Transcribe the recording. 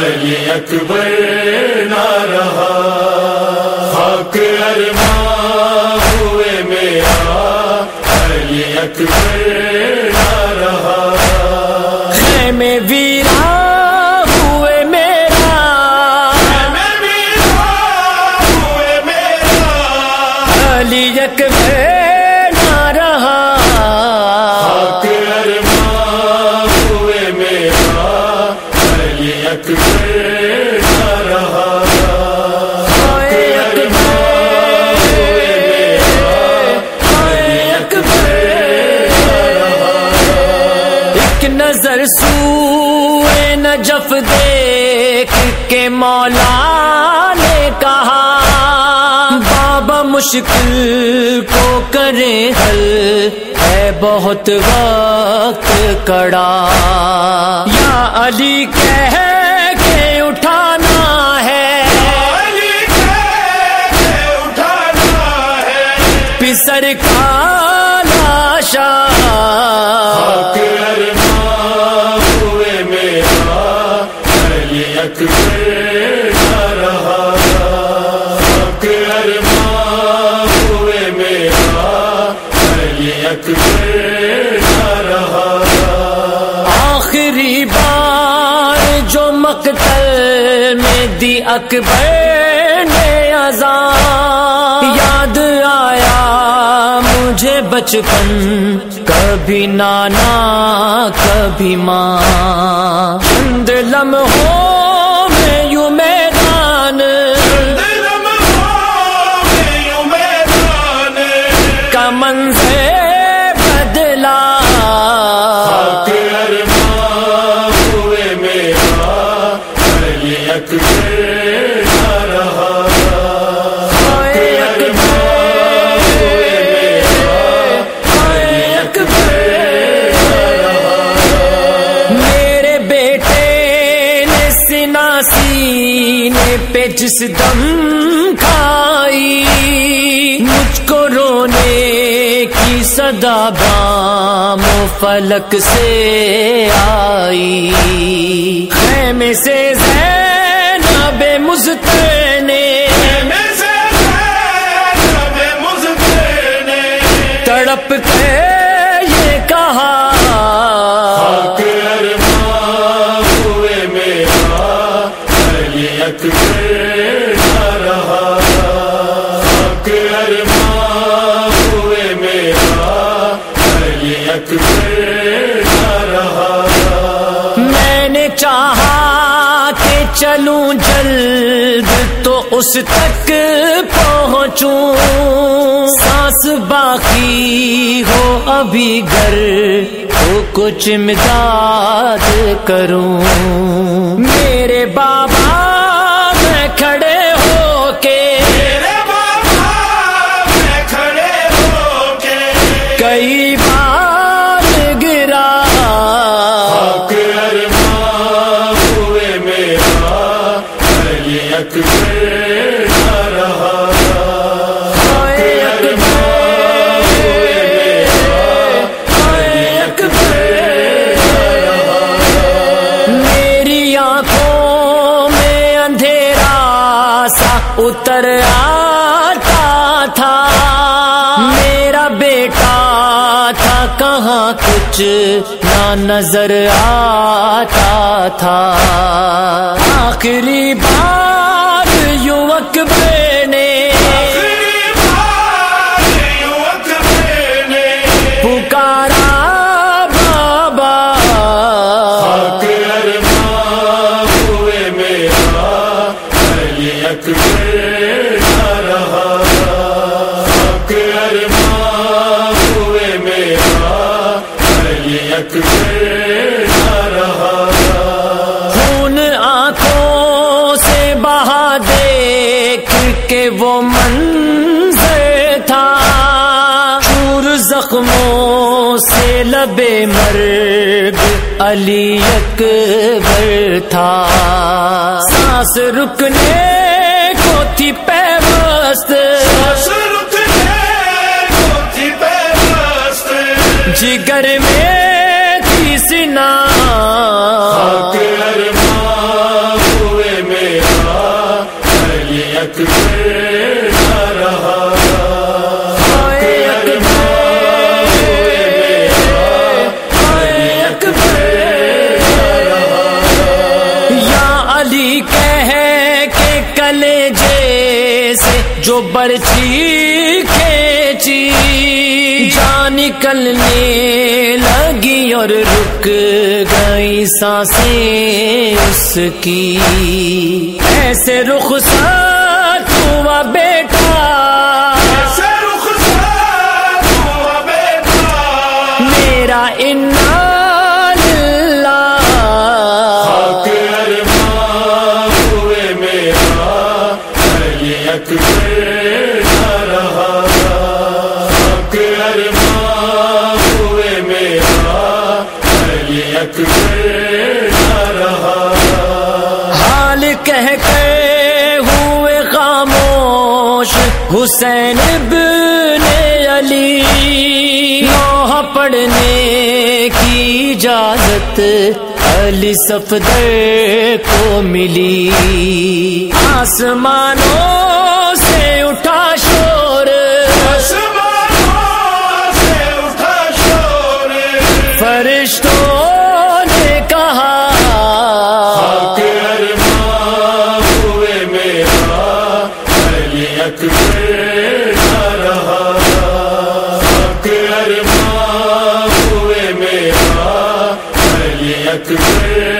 میرا علی اکبر نہ رہا۔ خاک ارماں ہوئے میرا علی اکبر نہ رہا۔ میں ویرا نظر سوئے نجف دیکھ کے مولا نے کہا، بابا مشکل کو کرے حل، ہے بہت وقت کڑا۔ یا علی کہہ کے اٹھانا ہے۔ علی اٹھانا ہے پسر کا لاشا آخری بار جو مقتل میں دی اکبر نے ازاں یاد آیا مجھے بچپن کبھی نانا کبھی ماں۔ چند لمحوں میں یوں میدان۔ دلم میں یوں میدان۔ کا منظر جس دم کھائی، مجھ کو رونے کی صدا بام فلک سے آئی۔ خیمے سے زینب مزتر نے میں نے تڑپ کے ہوئے میرا علی اکبر رہا۔ میں نے چاہا کہ چلوں جلد تو اس تک پہنچوں۔ سانس باقی ہو ابھی گھر، تو کچھ امداد کروں۔ اتر آتا تھا میرا بیٹا تھا کہاں کچھ نہ نظر آتا تھا۔ آخری بار خون آنکھوں سے بہا دیکھ کے وہ منظر تھا۔ چور زخموں سے لبے مرگ علی اکبر تھا۔ سانس رکنے تھی پیوست جگر میں تھی سنا جو برچی کھینچی، جان نکلنے لگی اور رک گئی سانسیں اس کی۔ ایسے رخ ساتھ ہوا بیٹا حال کہہ کے ہوئے خاموش حسین ابن علی۔ لوح پڑھنے کی اجازت علی صفدر کو ملی۔ آسمانوں سے اٹھا شور۔ آسمانوں سے اٹھا شور۔ فرشتوں تھے